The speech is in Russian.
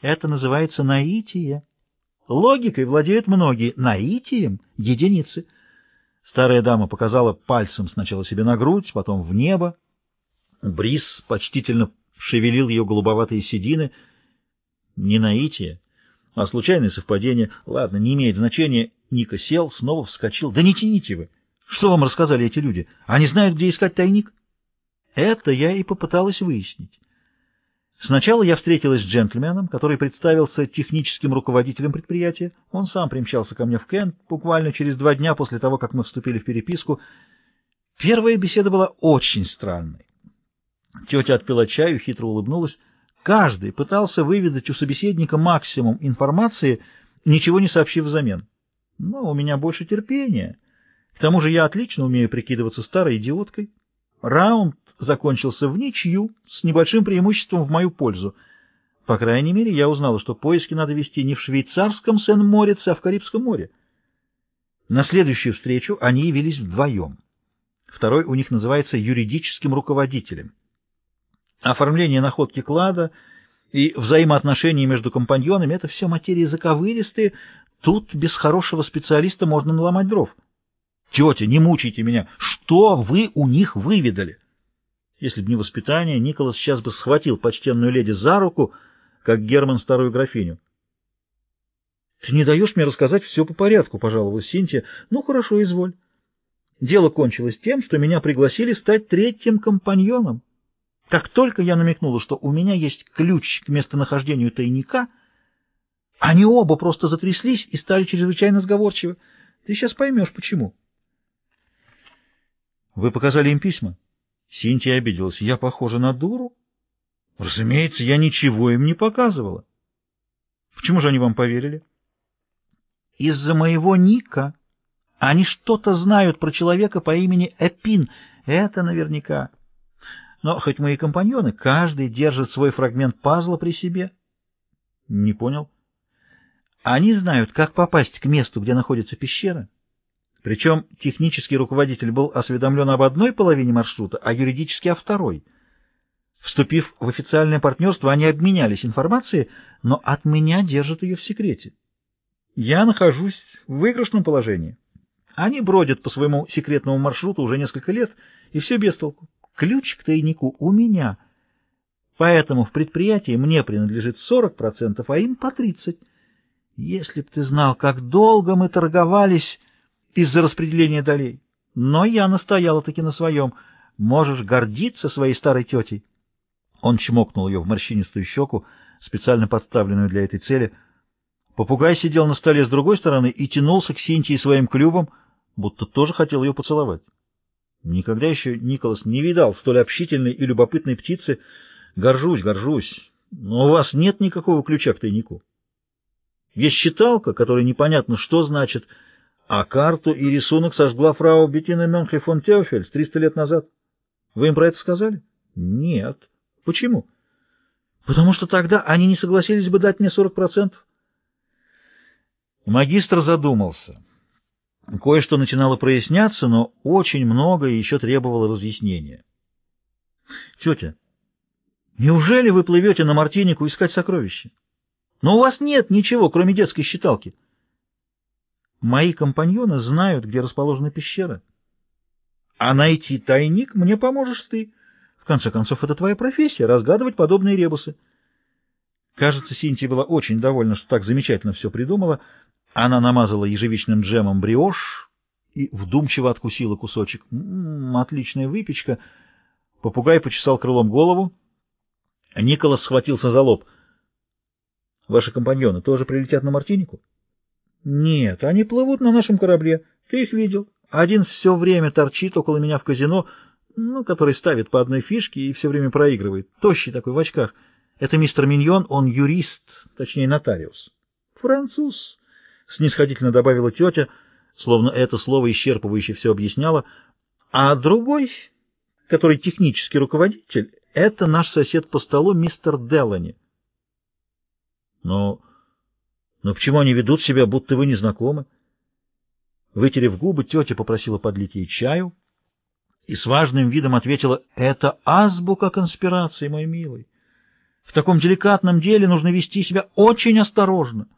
Это называется наитие. Логикой владеют многие, наитием — единицы. Старая дама показала пальцем сначала себе на грудь, потом в небо. Брис почтительно шевелил ее голубоватые седины. Не наитие, а случайное совпадение. Ладно, не имеет значения. Ника сел, снова вскочил. Да не тяните вы! Что вам рассказали эти люди? Они знают, где искать тайник? Это я и попыталась выяснить. Сначала я встретилась с джентльменом, который представился техническим руководителем предприятия. Он сам примчался ко мне в Кент буквально через два дня после того, как мы вступили в переписку. Первая беседа была очень странной. Тетя отпила чаю, хитро улыбнулась. Каждый пытался выведать у собеседника максимум информации, ничего не сообщив взамен. Но у меня больше терпения. К тому же я отлично умею прикидываться старой идиоткой. Раунд закончился в ничью, с небольшим преимуществом в мою пользу. По крайней мере, я узнала, что поиски надо вести не в швейцарском Сен-Морице, а в Карибском море. На следующую встречу они явились вдвоем. Второй у них называется юридическим руководителем. Оформление находки клада и взаимоотношения между компаньонами — это все материи заковыристые. Тут без хорошего специалиста можно наломать дров. Тетя, не мучайте меня. Что вы у них выведали? Если бы не воспитание, Николас сейчас бы схватил почтенную леди за руку, как Герман старую графиню. — Ты не даешь мне рассказать все по порядку, — пожаловалась Синтия. — Ну, хорошо, изволь. Дело кончилось тем, что меня пригласили стать третьим компаньоном. Как только я намекнула, что у меня есть ключ к местонахождению тайника, они оба просто затряслись и стали чрезвычайно сговорчивы. Ты сейчас поймешь, почему. Вы показали им письма? Синтия обиделась. Я похожа на дуру? Разумеется, я ничего им не показывала. Почему же они вам поверили? Из-за моего ника. Они что-то знают про человека по имени Эпин. Это наверняка. Но хоть мои компаньоны, каждый держит свой фрагмент пазла при себе. Не понял. Они знают, как попасть к месту, где находится пещера. Причем технический руководитель был осведомлен об одной половине маршрута, а юридический — о второй. Вступив в официальное партнерство, они обменялись информацией, но от меня держат ее в секрете. Я нахожусь в выигрышном положении. Они бродят по своему секретному маршруту уже несколько лет, и все без толку. Ключ к тайнику у меня. Поэтому в предприятии мне принадлежит 40%, а им по 30%. Если б ты знал, как долго мы торговались из-за распределения долей. Но я настояла-таки на своем. Можешь гордиться своей старой тетей. Он чмокнул ее в морщинистую щеку, специально подставленную для этой цели. Попугай сидел на столе с другой стороны и тянулся к Синтии своим клювом, будто тоже хотел ее поцеловать. Никогда еще Николас не видал столь общительной и любопытной птицы. Горжусь, горжусь, но у вас нет никакого ключа к тайнику. Есть считалка, которая непонятно что значит — а карту и рисунок сожгла фрау Беттина Менхли фон Теофельс 300 лет назад. Вы им про это сказали? Нет. Почему? Потому что тогда они не согласились бы дать мне 40%. Магистр задумался. Кое-что начинало проясняться, но очень многое еще требовало разъяснения. Тетя, неужели вы плывете на Мартинику искать сокровища? Но у вас нет ничего, кроме детской считалки. Мои компаньоны знают, где расположена пещера. А найти тайник мне поможешь ты. В конце концов, это твоя профессия — разгадывать подобные ребусы. Кажется, Синтия была очень довольна, что так замечательно все придумала. Она намазала ежевичным джемом бриош и вдумчиво откусила кусочек. М -м, отличная выпечка. Попугай почесал крылом голову. Николас схватился за лоб. — Ваши компаньоны тоже прилетят на Мартинику? Нет, они плывут на нашем корабле. Ты их видел. Один все время торчит около меня в казино, ну, который ставит по одной фишке и все время проигрывает. Тощий такой в очках. Это мистер Миньон, он юрист, точнее нотариус. Француз, снисходительно добавила тетя, словно это слово исчерпывающе все объясняло. А другой, который технический руководитель, это наш сосед по столу мистер Делани. Но... Но почему они ведут себя, будто вы не знакомы? Вытерев губы, тетя попросила подлить ей чаю и с важным видом ответила, «Это азбука конспирации, мой милый. В таком деликатном деле нужно вести себя очень осторожно.